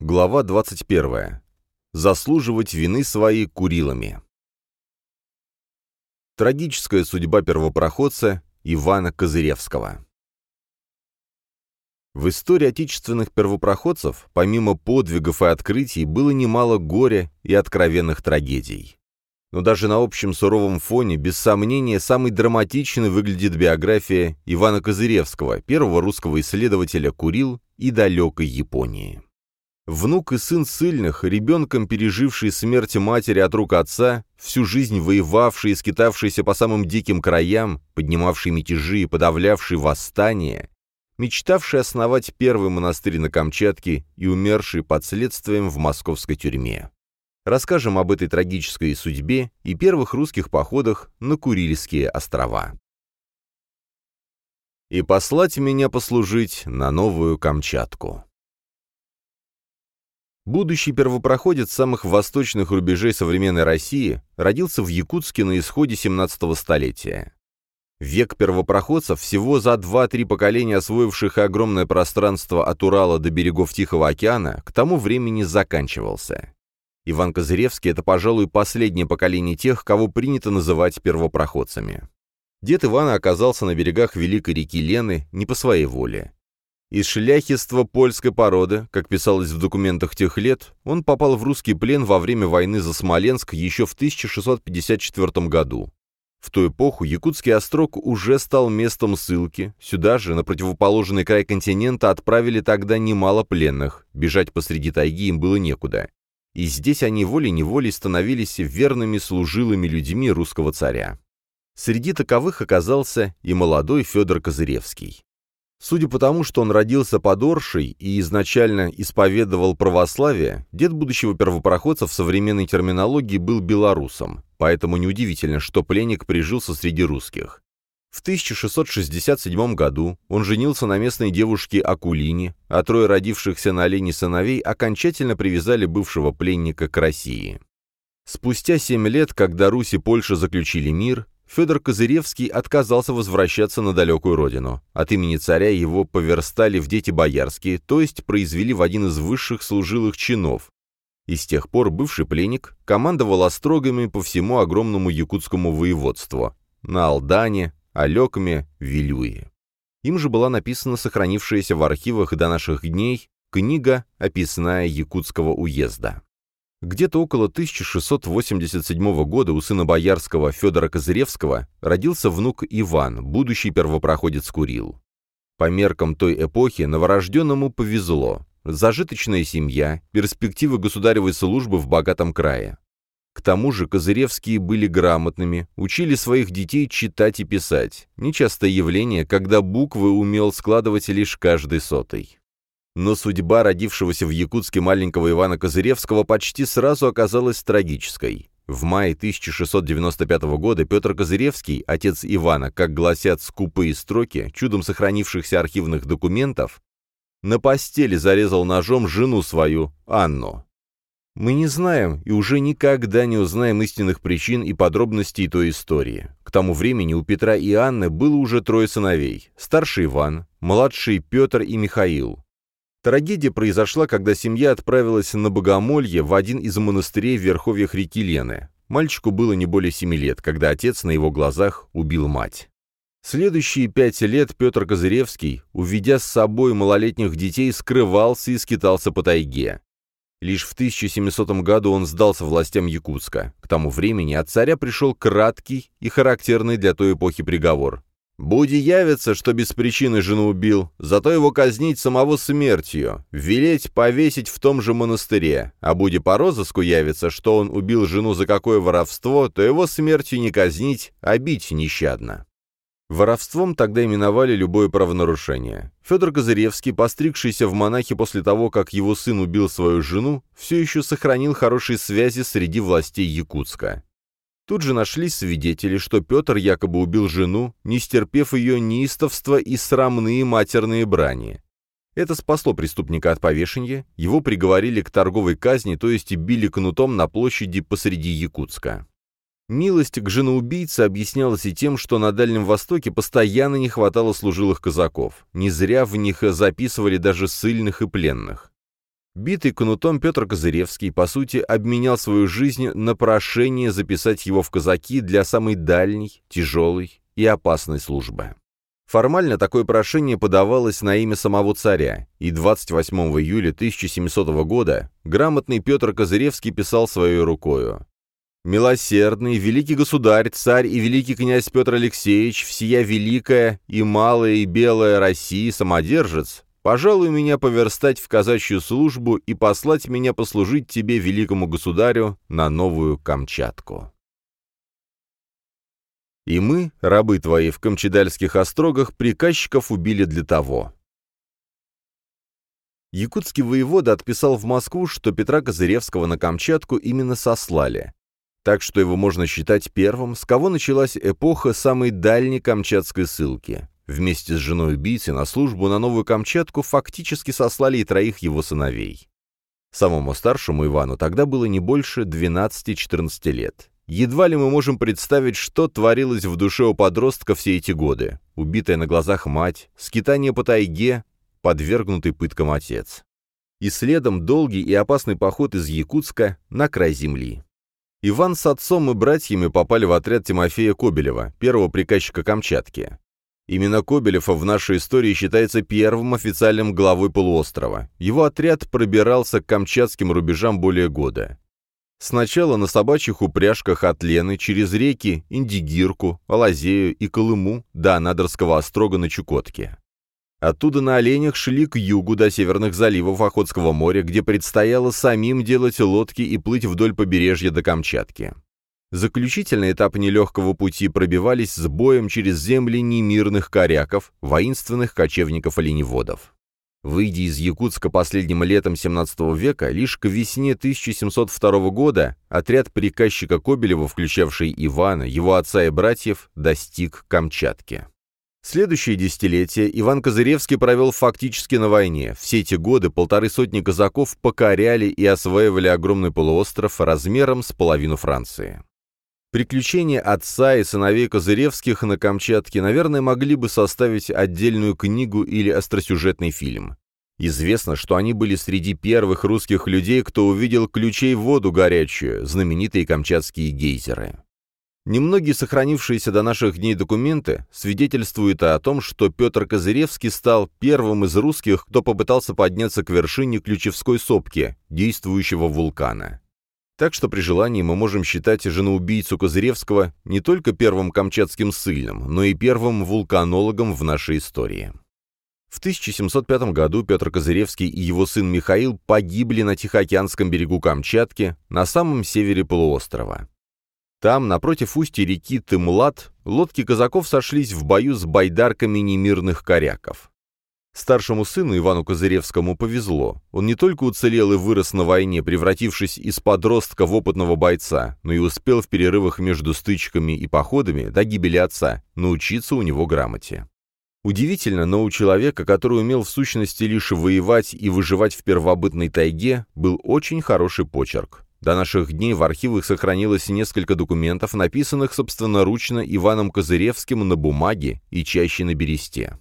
Глава 21. Заслуживать вины свои Курилами. Трагическая судьба первопроходца Ивана Козыревского. В истории отечественных первопроходцев, помимо подвигов и открытий, было немало горя и откровенных трагедий. Но даже на общем суровом фоне, без сомнения, самой драматичной выглядит биография Ивана Козыревского, первого русского исследователя Курил и далекой Японии. Внук и сын сильных, ребенком переживший смерть матери от рук отца, всю жизнь воевавший и скитавшийся по самым диким краям, поднимавший мятежи и подавлявший восстания, мечтавший основать первый монастырь на Камчатке и умерший под следствием в московской тюрьме. Расскажем об этой трагической судьбе и первых русских походах на Курильские острова. «И послать меня послужить на новую Камчатку». Будущий первопроходец самых восточных рубежей современной России родился в Якутске на исходе 17 столетия. Век первопроходцев, всего за 2-3 поколения освоивших огромное пространство от Урала до берегов Тихого океана, к тому времени заканчивался. Иван Козыревский – это, пожалуй, последнее поколение тех, кого принято называть первопроходцами. Дед Ивана оказался на берегах Великой реки Лены не по своей воле. Из шляхетства польской породы, как писалось в документах тех лет, он попал в русский плен во время войны за Смоленск еще в 1654 году. В ту эпоху Якутский острог уже стал местом ссылки, сюда же, на противоположный край континента, отправили тогда немало пленных, бежать посреди тайги им было некуда. И здесь они волей-неволей становились верными служилыми людьми русского царя. Среди таковых оказался и молодой Федор Козыревский. Судя по тому, что он родился под Оршей и изначально исповедовал православие, дед будущего первопроходца в современной терминологии был белорусом, поэтому неудивительно, что пленник прижился среди русских. В 1667 году он женился на местной девушке Акулине, а трое родившихся на олене сыновей окончательно привязали бывшего пленника к России. Спустя семь лет, когда Русь и Польша заключили мир, Федор Козыревский отказался возвращаться на далекую родину. От имени царя его поверстали в дети боярские, то есть произвели в один из высших служилых чинов. И с тех пор бывший пленник командовал острогами по всему огромному якутскому воеводству на Алдане, Алекме, Вилюе. Им же была написана сохранившаяся в архивах до наших дней книга «Описная Якутского уезда». Где-то около 1687 года у сына боярского Федора Козыревского родился внук Иван, будущий первопроходец Курил. По меркам той эпохи новорожденному повезло. Зажиточная семья, перспективы государевой службы в богатом крае. К тому же Козыревские были грамотными, учили своих детей читать и писать. Нечастое явление, когда буквы умел складывать лишь каждый сотый. Но судьба родившегося в Якутске маленького Ивана Козыревского почти сразу оказалась трагической. В мае 1695 года Петр Козыревский, отец Ивана, как гласят скупые строки, чудом сохранившихся архивных документов, на постели зарезал ножом жену свою, Анну. Мы не знаем и уже никогда не узнаем истинных причин и подробностей той истории. К тому времени у Петра и Анны было уже трое сыновей. Старший Иван, младший Петр и Михаил. Трагедия произошла, когда семья отправилась на Богомолье в один из монастырей в верховьях реки Лены. Мальчику было не более семи лет, когда отец на его глазах убил мать. Следующие пять лет Петр Козыревский, уведя с собой малолетних детей, скрывался и скитался по тайге. Лишь в 1700 году он сдался властям Якутска. К тому времени от царя пришел краткий и характерный для той эпохи приговор Буди явится, что без причины жену убил, зато его казнить самого смертью, велеть повесить в том же монастыре, а Буди по розыску явится, что он убил жену за какое воровство, то его смертью не казнить, а бить нещадно. Воровством тогда именовали любое правонарушение. Федор Козыревский, постригшийся в монахи после того, как его сын убил свою жену, все еще сохранил хорошие связи среди властей Якутска. Тут же нашлись свидетели, что Петр якобы убил жену, не стерпев ее неистовства и срамные матерные брани. Это спасло преступника от повешения, его приговорили к торговой казни, то есть били кнутом на площади посреди Якутска. Милость к женоубийце объяснялась и тем, что на Дальнем Востоке постоянно не хватало служилых казаков, не зря в них записывали даже ссыльных и пленных. Битый кнутом Петр Козыревский, по сути, обменял свою жизнь на прошение записать его в казаки для самой дальней, тяжелой и опасной службы. Формально такое прошение подавалось на имя самого царя, и 28 июля 1700 года грамотный Петр Козыревский писал своей рукою «Милосердный, великий государь, царь и великий князь Петр Алексеевич, всея великая и малая и белая России, самодержец, пожалуй, меня поверстать в казачью службу и послать меня послужить тебе, великому государю, на новую Камчатку». И мы, рабы твои, в Камчедальских острогах приказчиков убили для того. Якутский воевода отписал в Москву, что Петра Козыревского на Камчатку именно сослали. Так что его можно считать первым, с кого началась эпоха самой дальней камчатской ссылки. Вместе с женой убийцы на службу на Новую Камчатку фактически сослали и троих его сыновей. Самому старшему Ивану тогда было не больше 12-14 лет. Едва ли мы можем представить, что творилось в душе у подростка все эти годы. Убитая на глазах мать, скитание по тайге, подвергнутый пыткам отец. И следом долгий и опасный поход из Якутска на край земли. Иван с отцом и братьями попали в отряд Тимофея Кобелева, первого приказчика Камчатки. Именно Кобелев в нашей истории считается первым официальным главой полуострова. Его отряд пробирался к камчатским рубежам более года. Сначала на собачьих упряжках от Лены через реки Индигирку, Алазею и Колыму до Анадырского острога на Чукотке. Оттуда на оленях шли к югу до северных заливов Охотского моря, где предстояло самим делать лодки и плыть вдоль побережья до Камчатки. Заключительный этап нелегкого пути пробивались с боем через земли немирных коряков, воинственных кочевников-оленеводов. Выйдя из Якутска последним летом XVII века, лишь к весне 1702 года отряд приказчика Кобелева, включавший Ивана, его отца и братьев, достиг Камчатки. Следующее десятилетие Иван Козыревский провел фактически на войне. Все эти годы полторы сотни казаков покоряли и осваивали огромный полуостров размером с половину Франции. Приключения отца и сыновей Козыревских на Камчатке, наверное, могли бы составить отдельную книгу или остросюжетный фильм. Известно, что они были среди первых русских людей, кто увидел ключей в воду горячую, знаменитые камчатские гейзеры. Немногие сохранившиеся до наших дней документы свидетельствуют о том, что Петр Козыревский стал первым из русских, кто попытался подняться к вершине Ключевской сопки, действующего вулкана. Так что при желании мы можем считать женоубийцу Козыревского не только первым камчатским ссыльным, но и первым вулканологом в нашей истории. В 1705 году Петр Козыревский и его сын Михаил погибли на Тихоокеанском берегу Камчатки, на самом севере полуострова. Там, напротив устья реки Тымлат, лодки казаков сошлись в бою с байдарками немирных коряков. Старшему сыну Ивану Козыревскому повезло. Он не только уцелел и вырос на войне, превратившись из подростка в опытного бойца, но и успел в перерывах между стычками и походами до гибели отца научиться у него грамоте. Удивительно, но у человека, который умел в сущности лишь воевать и выживать в первобытной тайге, был очень хороший почерк. До наших дней в архивах сохранилось несколько документов, написанных собственноручно Иваном Козыревским на бумаге и чаще на бересте.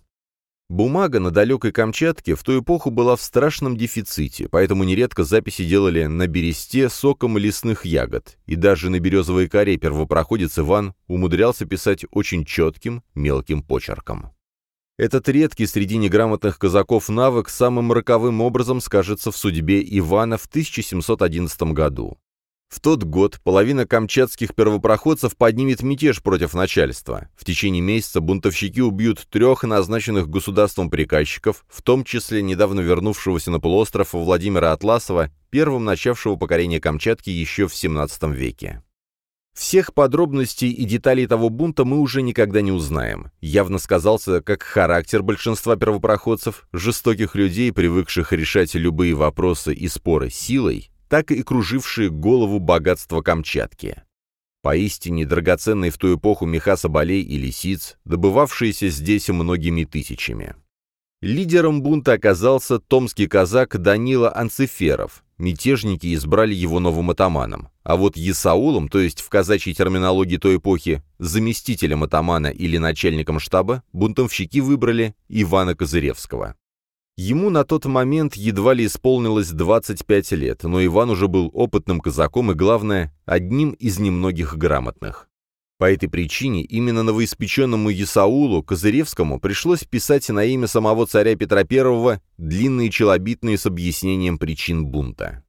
Бумага на далекой Камчатке в ту эпоху была в страшном дефиците, поэтому нередко записи делали на бересте соком лесных ягод, и даже на березовой коре первопроходец Иван умудрялся писать очень четким, мелким почерком. Этот редкий среди неграмотных казаков навык самым роковым образом скажется в судьбе Ивана в 1711 году. В тот год половина камчатских первопроходцев поднимет мятеж против начальства. В течение месяца бунтовщики убьют трех назначенных государством приказчиков, в том числе недавно вернувшегося на полуостров Владимира Атласова, первым начавшего покорение Камчатки еще в XVII веке. Всех подробностей и деталей того бунта мы уже никогда не узнаем. Явно сказался как характер большинства первопроходцев, жестоких людей, привыкших решать любые вопросы и споры силой, так и кружившие голову богатства Камчатки. Поистине драгоценные в ту эпоху меха соболей и лисиц, добывавшиеся здесь многими тысячами. Лидером бунта оказался томский казак Данила Анциферов. Мятежники избрали его новым атаманом. А вот Есаулом, то есть в казачьей терминологии той эпохи, заместителем атамана или начальником штаба, бунтовщики выбрали Ивана Козыревского. Ему на тот момент едва ли исполнилось 25 лет, но Иван уже был опытным казаком и, главное, одним из немногих грамотных. По этой причине именно новоиспеченному Исаулу Козыревскому пришлось писать на имя самого царя Петра I длинные челобитные с объяснением причин бунта.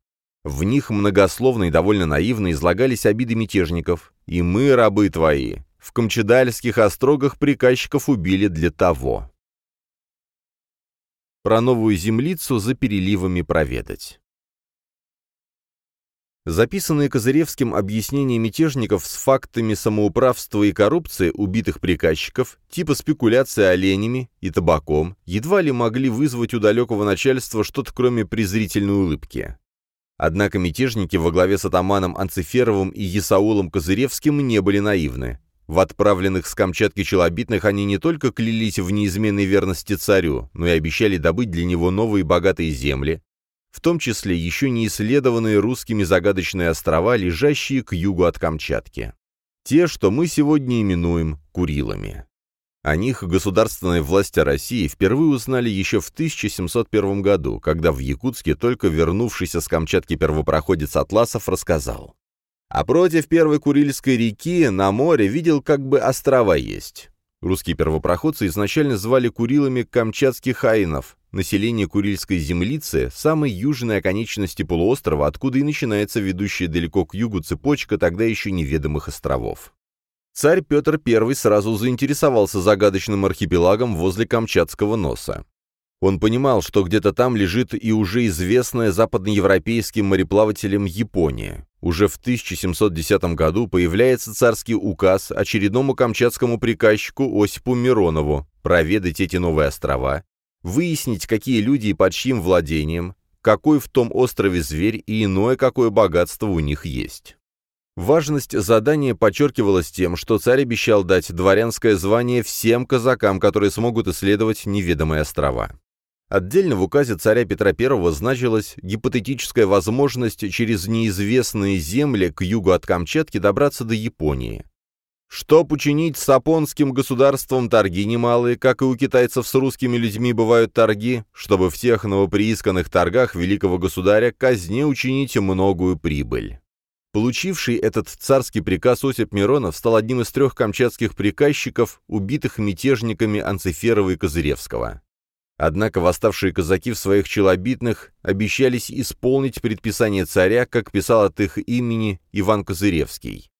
В них многословно и довольно наивно излагались обиды мятежников. «И мы, рабы твои, в Камчедальских острогах приказчиков убили для того». Про новую землицу за переливами проведать. Записанные Козыревским объяснения мятежников с фактами самоуправства и коррупции убитых приказчиков, типа спекуляции оленями и табаком, едва ли могли вызвать у далекого начальства что-то кроме презрительной улыбки. Однако мятежники во главе с атаманом Анциферовым и Есаулом Козыревским не были наивны. В отправленных с Камчатки челобитных они не только клялись в неизменной верности царю, но и обещали добыть для него новые богатые земли, в том числе еще не исследованные русскими загадочные острова, лежащие к югу от Камчатки. Те, что мы сегодня именуем Курилами. О них государственные власти России впервые узнали еще в 1701 году, когда в Якутске только вернувшийся с Камчатки первопроходец Атласов рассказал. А против первой Курильской реки на море видел как бы острова есть. Русские первопроходцы изначально звали Курилами камчатских айнов, население Курильской землицы, самой южной оконечности полуострова, откуда и начинается ведущая далеко к югу цепочка тогда еще неведомых островов. Царь Петр I сразу заинтересовался загадочным архипелагом возле Камчатского носа. Он понимал, что где-то там лежит и уже известная западноевропейским мореплавателям Япония. Уже в 1710 году появляется царский указ очередному камчатскому приказчику Осипу Миронову проведать эти новые острова, выяснить, какие люди и под чьим владением, какой в том острове зверь и иное какое богатство у них есть. Важность задания подчеркивалась тем, что царь обещал дать дворянское звание всем казакам, которые смогут исследовать неведомые острова. Отдельно в указе царя Петра I значилась гипотетическая возможность через неизвестные земли к югу от Камчатки добраться до Японии. Чтоб учинить с Апонским государством торги немалые, как и у китайцев с русскими людьми бывают торги, чтобы в тех новоприисканных торгах великого государя казне учинить многую прибыль. Получивший этот царский приказ Осип Миронов стал одним из трех камчатских приказчиков, убитых мятежниками Анциферова и Козыревского. Однако восставшие казаки в своих челобитных обещались исполнить предписание царя, как писал от их имени Иван Козыревский.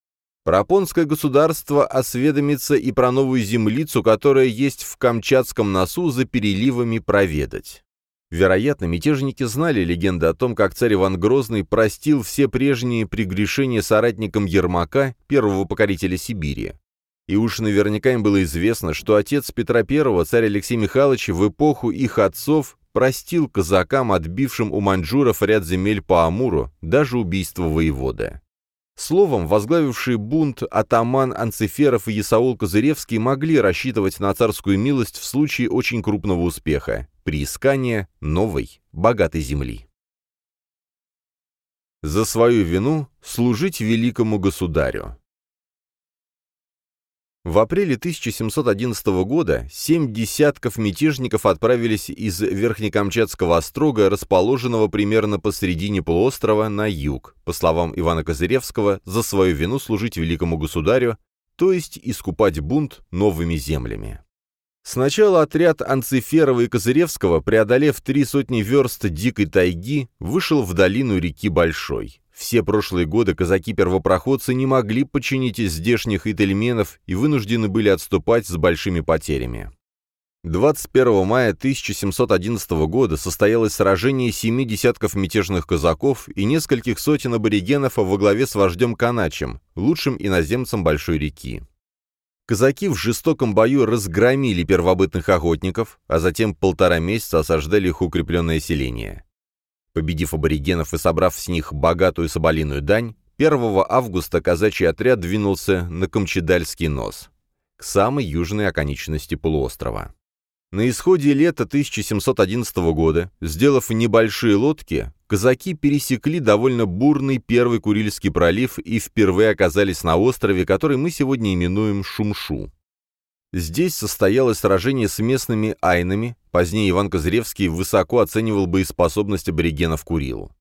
Пропонское государство осведомится и про новую землицу, которая есть в Камчатском носу за переливами проведать. Вероятно, мятежники знали легенды о том, как царь Иван Грозный простил все прежние прегрешения соратникам Ермака, первого покорителя Сибири. И уж наверняка им было известно, что отец Петра I, царь Алексей Михайлович, в эпоху их отцов простил казакам, отбившим у маньчжуров ряд земель по Амуру, даже убийство воевода. Словом, возглавивший бунт атаман Анциферов и Исаул Козыревский могли рассчитывать на царскую милость в случае очень крупного успеха – приискания новой, богатой земли. За свою вину служить великому государю. В апреле 1711 года семь десятков мятежников отправились из Верхнекамчатского острога, расположенного примерно посредине полуострова, на юг, по словам Ивана Козыревского, за свою вину служить великому государю, то есть искупать бунт новыми землями. Сначала отряд Анциферова и Козыревского, преодолев три сотни верст дикой тайги, вышел в долину реки Большой. Все прошлые годы казаки-первопроходцы не могли подчинить здешних ительменов и вынуждены были отступать с большими потерями. 21 мая 1711 года состоялось сражение семи десятков мятежных казаков и нескольких сотен аборигенов во главе с вождем Каначем, лучшим иноземцем Большой реки. Казаки в жестоком бою разгромили первобытных охотников, а затем полтора месяца осаждали их укрепленное селение. Победив аборигенов и собрав с них богатую соболиную дань, 1 августа казачий отряд двинулся на Камчедальский нос, к самой южной оконечности полуострова. На исходе лета 1711 года, сделав небольшие лодки, казаки пересекли довольно бурный Первый Курильский пролив и впервые оказались на острове, который мы сегодня именуем Шумшу. Здесь состоялось сражение с местными айнами, позднее Иван Козыревский высоко оценивал боеспособность аборигенов Курил.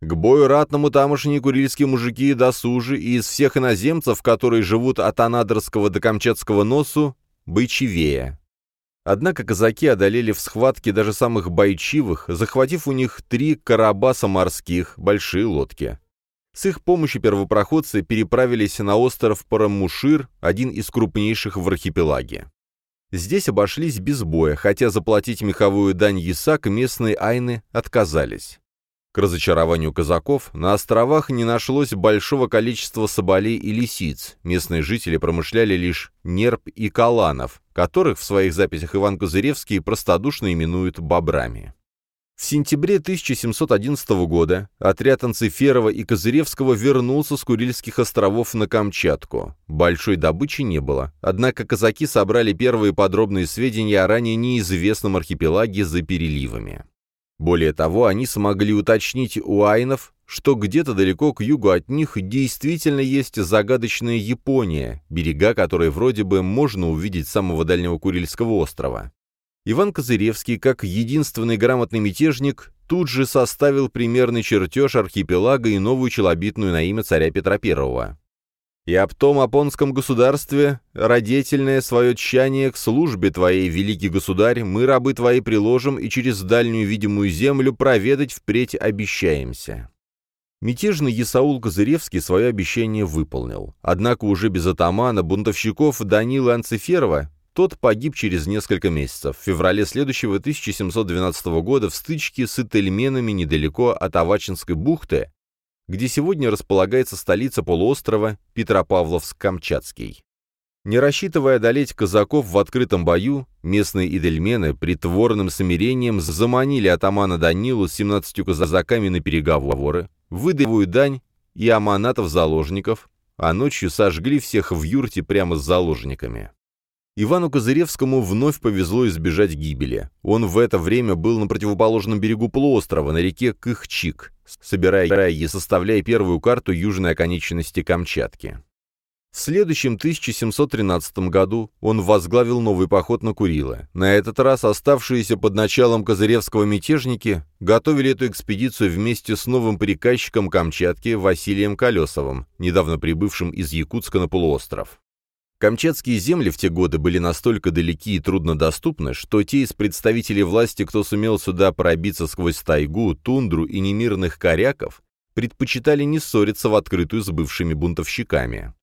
К бою ратному тамошние курильские мужики досужи, и из всех иноземцев, которые живут от Анадырского до Камчатского носу, бойчевее. Однако казаки одолели в схватке даже самых бойчивых, захватив у них три карабаса морских, большие лодки. С их помощью первопроходцы переправились на остров Парамушир, один из крупнейших в архипелаге. Здесь обошлись без боя, хотя заплатить меховую дань Ясак местные айны отказались. К разочарованию казаков, на островах не нашлось большого количества соболей и лисиц, местные жители промышляли лишь нерп и каланов, которых в своих записях Иван Козыревский простодушно именует бобрами. В сентябре 1711 года отряд Анциферова и Козыревского вернулся с Курильских островов на Камчатку. Большой добычи не было, однако казаки собрали первые подробные сведения о ранее неизвестном архипелаге за переливами. Более того, они смогли уточнить у айнов, что где-то далеко к югу от них действительно есть загадочная Япония, берега которой вроде бы можно увидеть с самого дальнего Курильского острова. Иван Козыревский, как единственный грамотный мятежник, тут же составил примерный чертеж архипелага и новую челобитную на имя царя Петра I и об том апонском государстве, родительное свое тщание к службе твоей, великий государь, мы, рабы твои, приложим и через дальнюю видимую землю проведать впредь обещаемся». Мятежный Исаул Козыревский свое обещание выполнил. Однако уже без атамана, бунтовщиков Данила Анциферова, тот погиб через несколько месяцев, в феврале следующего 1712 года в стычке с итальменами недалеко от Авачинской бухты, где сегодня располагается столица полуострова Петропавловск-Камчатский. Не рассчитывая одолеть казаков в открытом бою, местные идельмены притворным смирением заманили атамана Данилу с 17 казаками на переговоры, выдавую дань и аманатов-заложников, а ночью сожгли всех в юрте прямо с заложниками. Ивану Козыревскому вновь повезло избежать гибели. Он в это время был на противоположном берегу полуострова, на реке Кыхчик, собирая и составляя первую карту южной оконечности Камчатки. В следующем 1713 году он возглавил новый поход на Курилы. На этот раз оставшиеся под началом Козыревского мятежники готовили эту экспедицию вместе с новым приказчиком Камчатки Василием Колесовым, недавно прибывшим из Якутска на полуостров. Камчатские земли в те годы были настолько далеки и труднодоступны, что те из представителей власти, кто сумел сюда пробиться сквозь тайгу, тундру и немирных коряков, предпочитали не ссориться в открытую с бывшими бунтовщиками.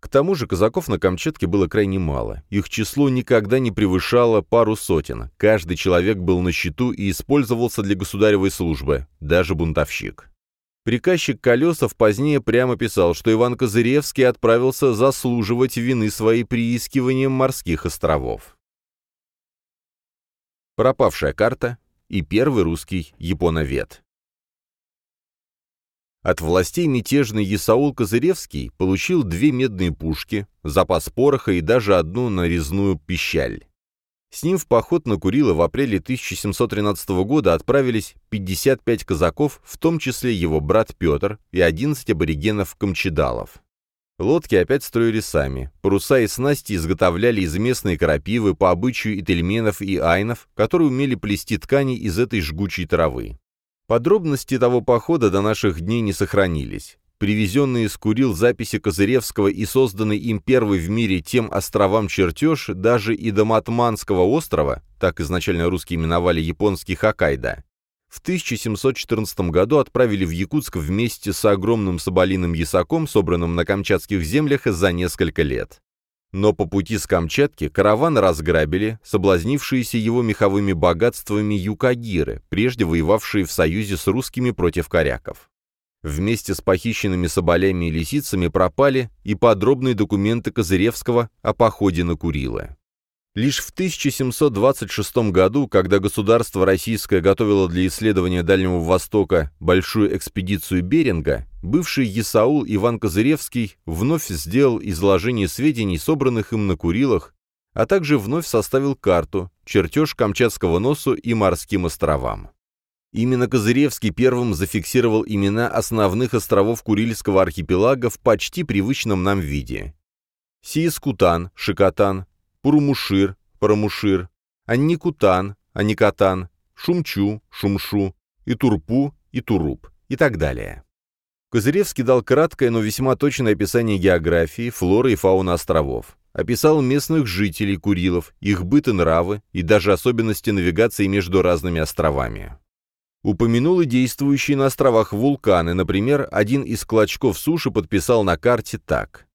К тому же казаков на Камчатке было крайне мало, их число никогда не превышало пару сотен, каждый человек был на счету и использовался для государевой службы, даже бунтовщик. Приказчик Колесов позднее прямо писал, что Иван Козыревский отправился заслуживать вины своей приискиванием морских островов. Пропавшая карта и первый русский японовед. От властей мятежный Исаул Козыревский получил две медные пушки, запас пороха и даже одну нарезную пищаль. С ним в поход на Курилы в апреле 1713 года отправились 55 казаков, в том числе его брат Петр и 11 аборигенов-камчедалов. Лодки опять строили сами. Паруса и снасти изготовляли из местной крапивы по обычаю итальменов и айнов, которые умели плести ткани из этой жгучей травы. Подробности того похода до наших дней не сохранились. Привезенный из Курил записи Козыревского и созданный им первый в мире тем островам чертеж даже и до Матманского острова, так изначально русские именовали японский Хоккайдо, в 1714 году отправили в Якутск вместе с огромным соболиным ясаком, собранным на камчатских землях за несколько лет. Но по пути с Камчатки караван разграбили, соблазнившиеся его меховыми богатствами юкагиры, прежде воевавшие в союзе с русскими против коряков. Вместе с похищенными соболями и лисицами пропали и подробные документы Козыревского о походе на Курилы. Лишь в 1726 году, когда государство российское готовило для исследования Дальнего Востока большую экспедицию Беринга, бывший Есаул Иван Козыревский вновь сделал изложение сведений, собранных им на Курилах, а также вновь составил карту, чертеж Камчатского носу и морским островам. Именно Козыревский первым зафиксировал имена основных островов Курильского архипелага в почти привычном нам виде. Сиескутан, Шикотан, Пурумушир, Парамушир, Анникутан, а не Катан, Шумчу, Шумшу, и Турпу, и Туруп и так далее. Козыревский дал краткое, но весьма точное описание географии, флоры и фауны островов. Описал местных жителей Курилов, их быт и нравы, и даже особенности навигации между разными островами. Упомянул и действующие на островах вулканы, например, один из клочков суши подписал на карте так.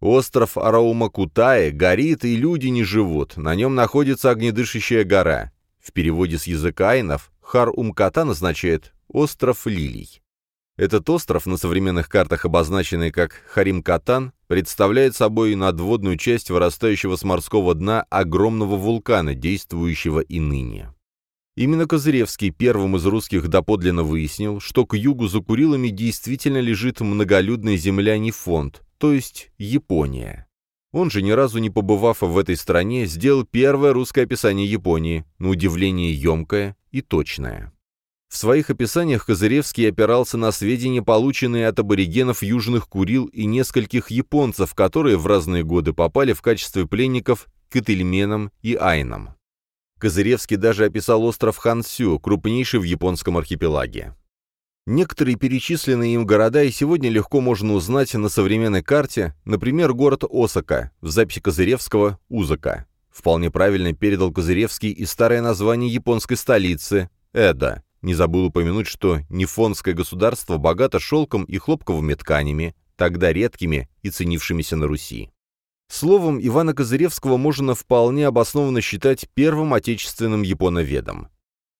Остров Араумакутае горит, и люди не живут, на нем находится огнедышащая гора. В переводе с языка айнов Хар-Умкатан означает «остров лилий». Этот остров, на современных картах обозначенный как Харим-Катан, представляет собой надводную часть вырастающего с морского дна огромного вулкана, действующего и ныне. Именно Козыревский первым из русских доподлинно выяснил, что к югу за Курилами действительно лежит многолюдная земля Нефонт, то есть Япония. Он же, ни разу не побывав в этой стране, сделал первое русское описание Японии, на удивление емкое и точное. В своих описаниях Козыревский опирался на сведения, полученные от аборигенов Южных Курил и нескольких японцев, которые в разные годы попали в качестве пленников к Этельменам и Айнам. Козыревский даже описал остров Хансю, крупнейший в японском архипелаге. Некоторые перечисленные им города и сегодня легко можно узнать на современной карте, например, город Осака, в записи Козыревского «Узака». Вполне правильно передал Козыревский и старое название японской столицы – Эда, не забыл упомянуть, что Нефонское государство богато шелком и хлопковыми тканями, тогда редкими и ценившимися на Руси. Словом, Ивана Козыревского можно вполне обоснованно считать первым отечественным японоведом.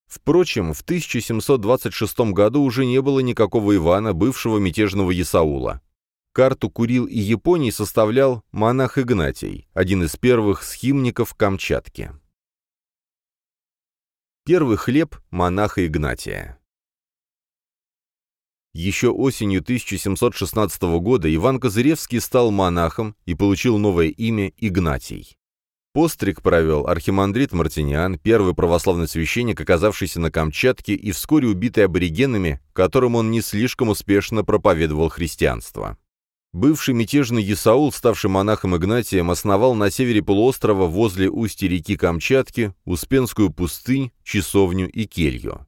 Впрочем, в 1726 году уже не было никакого Ивана, бывшего мятежного Ясаула. Карту Курил и Японии составлял монах Игнатий, один из первых схимников Камчатки. Первый хлеб монаха Игнатия. Еще осенью 1716 года Иван Козыревский стал монахом и получил новое имя Игнатий. Постриг провел архимандрит Мартиниан, первый православный священник, оказавшийся на Камчатке и вскоре убитый аборигенами, которым он не слишком успешно проповедовал христианство. Бывший мятежный Исаул, ставший монахом Игнатием, основал на севере полуострова возле устья реки Камчатки Успенскую пустынь, часовню и келью.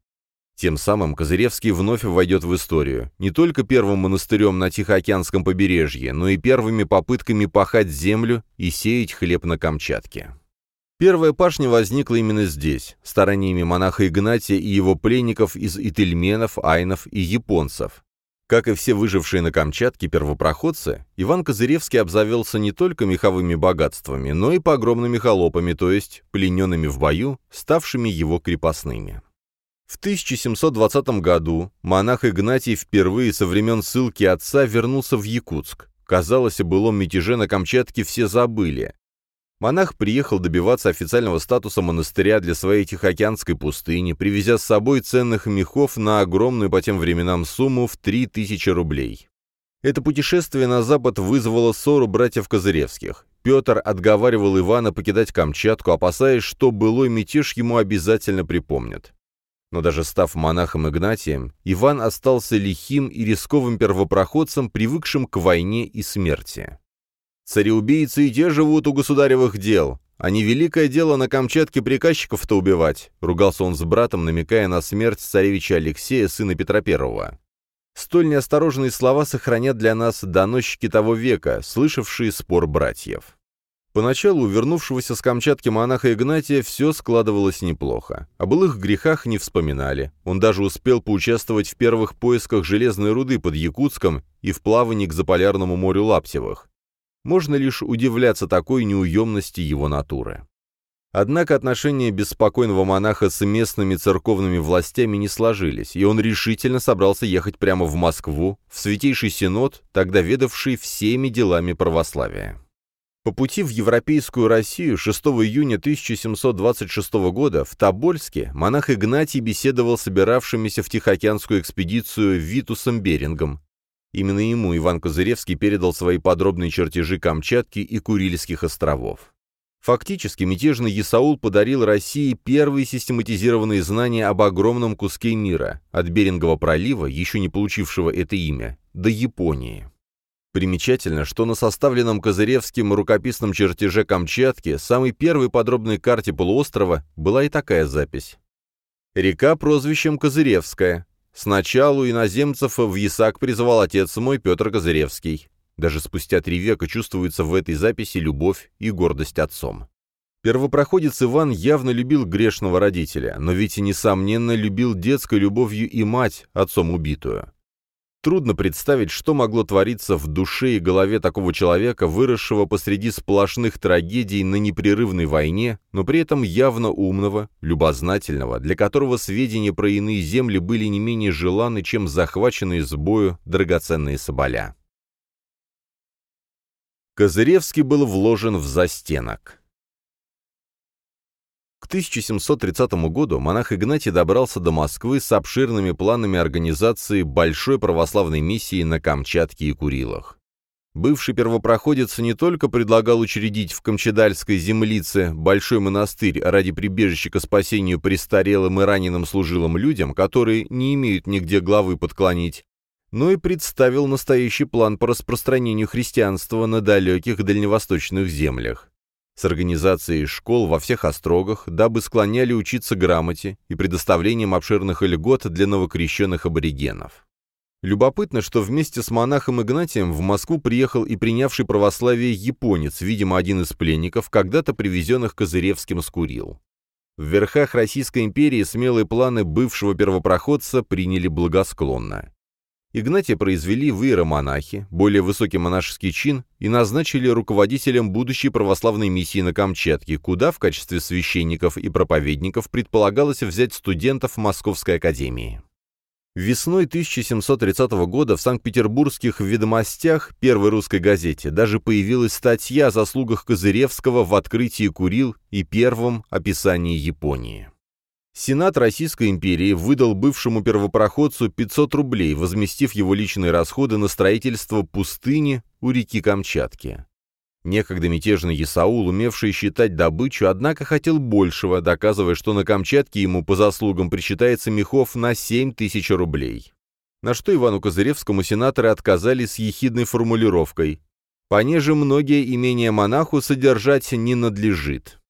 Тем самым Козыревский вновь войдет в историю, не только первым монастырем на Тихоокеанском побережье, но и первыми попытками пахать землю и сеять хлеб на Камчатке. Первая пашня возникла именно здесь, стараниями монаха Игнатия и его пленников из ительменов, айнов и японцев, как и все выжившие на Камчатке первопроходцы, Иван Козыревский обзавелся не только меховыми богатствами, но и погромными холопами, то есть плененными в бою, ставшими его крепостными. В 1720 году монах Игнатий впервые со времен ссылки отца вернулся в Якутск. Казалось, о былом мятеже на Камчатке все забыли, Монах приехал добиваться официального статуса монастыря для своей Тихоокеанской пустыни, привезя с собой ценных мехов на огромную по тем временам сумму в 3000 рублей. Это путешествие на запад вызвало ссору братьев Козыревских. Петр отговаривал Ивана покидать Камчатку, опасаясь, что былой мятеж ему обязательно припомнят. Но даже став монахом Игнатием, Иван остался лихим и рисковым первопроходцем, привыкшим к войне и смерти. Цареубийцы и те живут у государевых дел, а не великое дело на Камчатке приказчиков-то убивать», — ругался он с братом, намекая на смерть царевича Алексея, сына Петра I. Столь неосторожные слова сохранят для нас доносчики того века, слышавшие спор братьев. Поначалу вернувшегося с Камчатки монаха Игнатия все складывалось неплохо. О былых грехах не вспоминали. Он даже успел поучаствовать в первых поисках железной руды под Якутском и в плавании к Заполярному морю Лаптевых. Можно лишь удивляться такой неуемности его натуры. Однако отношения беспокойного монаха с местными церковными властями не сложились, и он решительно собрался ехать прямо в Москву, в Святейший Синод, тогда ведавший всеми делами православия. По пути в Европейскую Россию 6 июня 1726 года в Тобольске монах Игнатий беседовал с собиравшимися в Тихоокеанскую экспедицию Витусом Берингом, Именно ему Иван Козыревский передал свои подробные чертежи Камчатки и Курильских островов. Фактически, мятежный Исаул подарил России первые систематизированные знания об огромном куске мира, от Берингового пролива, еще не получившего это имя, до Японии. Примечательно, что на составленном Козыревским рукописном чертеже Камчатки, самой первой подробной карте полуострова, была и такая запись. Река прозвищем Козыревская. Сначала иноземцев в Ясак призвал отец мой Петр Козыревский. Даже спустя три века чувствуется в этой записи любовь и гордость отцом. Первопроходец Иван явно любил грешного родителя, но ведь и, несомненно, любил детской любовью и мать, отцом убитую. Трудно представить, что могло твориться в душе и голове такого человека, выросшего посреди сплошных трагедий на непрерывной войне, но при этом явно умного, любознательного, для которого сведения про иные земли были не менее желанны, чем захваченные с бою драгоценные соболя. Козыревский был вложен в застенок. К 1730 году монах Игнатий добрался до Москвы с обширными планами организации большой православной миссии на Камчатке и Курилах. Бывший первопроходец не только предлагал учредить в Камчедальской землице большой монастырь ради прибежища к спасению престарелым и раненым служилым людям, которые не имеют нигде главы подклонить, но и представил настоящий план по распространению христианства на далеких дальневосточных землях с организацией школ во всех острогах, дабы склоняли учиться грамоте и предоставлением обширных льгот для новокрещенных аборигенов. Любопытно, что вместе с монахом Игнатием в Москву приехал и принявший православие японец, видимо, один из пленников, когда-то привезенных Козыревским с Курил. В верхах Российской империи смелые планы бывшего первопроходца приняли благосклонно. Игнатия произвели в иеромонахи, более высокий монашеский чин, и назначили руководителем будущей православной миссии на Камчатке, куда в качестве священников и проповедников предполагалось взять студентов Московской академии. Весной 1730 года в Санкт-Петербургских ведомостях первой русской газете даже появилась статья о заслугах Козыревского в открытии Курил и первом описании Японии. Сенат Российской империи выдал бывшему первопроходцу 500 рублей, возместив его личные расходы на строительство пустыни у реки Камчатки. Некогда мятежный Исаул, умевший считать добычу, однако хотел большего, доказывая, что на Камчатке ему по заслугам причитается мехов на 7 тысяч рублей. На что Ивану Козыревскому сенаторы отказали с ехидной формулировкой «Понеже многие имения монаху содержать не надлежит».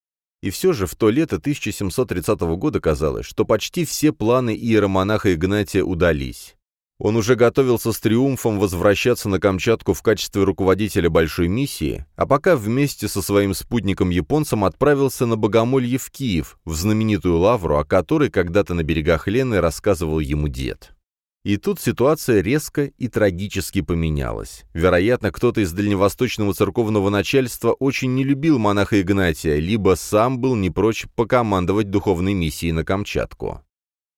И все же в то лето 1730 года казалось, что почти все планы иеромонаха Игнатия удались. Он уже готовился с триумфом возвращаться на Камчатку в качестве руководителя большой миссии, а пока вместе со своим спутником-японцем отправился на Богомолье в Киев, в знаменитую лавру, о которой когда-то на берегах Лены рассказывал ему дед. И тут ситуация резко и трагически поменялась. Вероятно, кто-то из дальневосточного церковного начальства очень не любил монаха Игнатия, либо сам был не прочь покомандовать духовной миссией на Камчатку.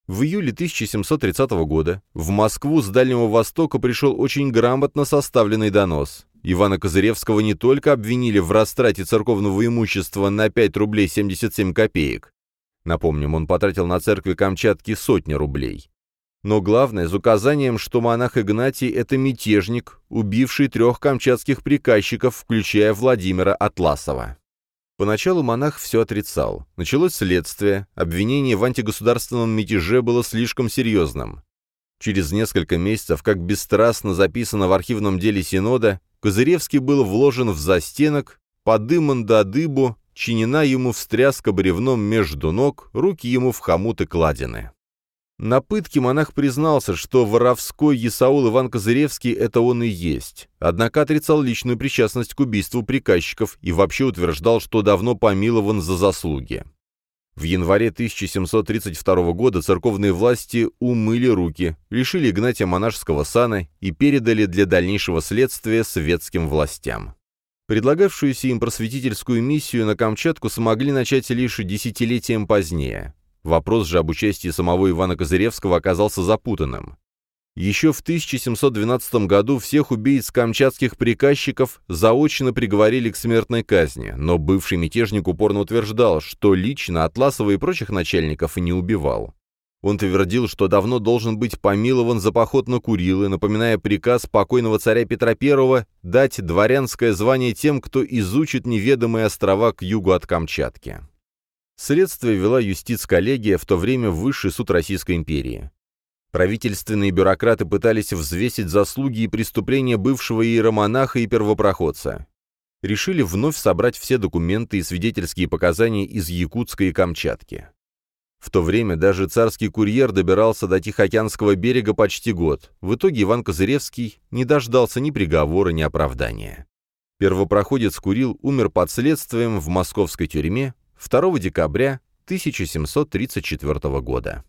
В июле 1730 года в Москву с Дальнего Востока пришел очень грамотно составленный донос. Ивана Козыревского не только обвинили в растрате церковного имущества на 5 рублей 77 копеек. Напомним, он потратил на церкви Камчатки сотни рублей. Но главное, с указанием, что монах Игнатий — это мятежник, убивший трех камчатских приказчиков, включая Владимира Атласова. Поначалу монах все отрицал. Началось следствие, обвинение в антигосударственном мятеже было слишком серьезным. Через несколько месяцев, как бесстрастно записано в архивном деле Синода, Козыревский был вложен в застенок, подыман до дыбу, чинена ему встряска бревном между ног, руки ему в хомуты кладены. На пытке монах признался, что воровской Исаул Иван Козыревский — это он и есть, однако отрицал личную причастность к убийству приказчиков и вообще утверждал, что давно помилован за заслуги. В январе 1732 года церковные власти умыли руки, лишили Игнатия монашеского сана и передали для дальнейшего следствия светским властям. Предлагавшуюся им просветительскую миссию на Камчатку смогли начать лишь десятилетием позднее. Вопрос же об участии самого Ивана Козыревского оказался запутанным. Еще в 1712 году всех убийц камчатских приказчиков заочно приговорили к смертной казни, но бывший мятежник упорно утверждал, что лично Атласова и прочих начальников не убивал. Он твердил, что давно должен быть помилован за поход на Курилы, напоминая приказ покойного царя Петра I дать дворянское звание тем, кто изучит неведомые острова к югу от Камчатки. Следствие вела юстиц-коллегия, в то время Высший суд Российской империи. Правительственные бюрократы пытались взвесить заслуги и преступления бывшего иеромонаха и первопроходца. Решили вновь собрать все документы и свидетельские показания из Якутска и Камчатки. В то время даже царский курьер добирался до Тихоокеанского берега почти год. В итоге Иван Козыревский не дождался ни приговора, ни оправдания. Первопроходец Курил умер под следствием в московской тюрьме 2 декабря 1734 года.